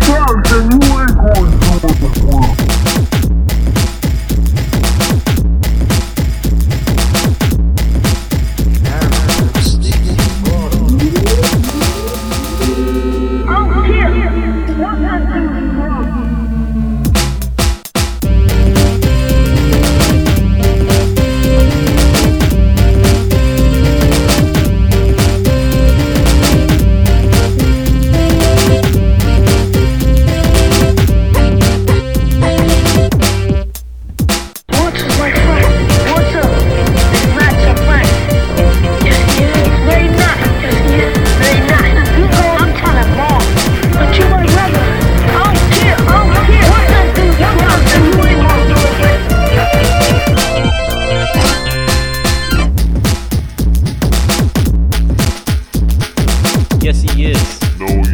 children Yes, he is. No,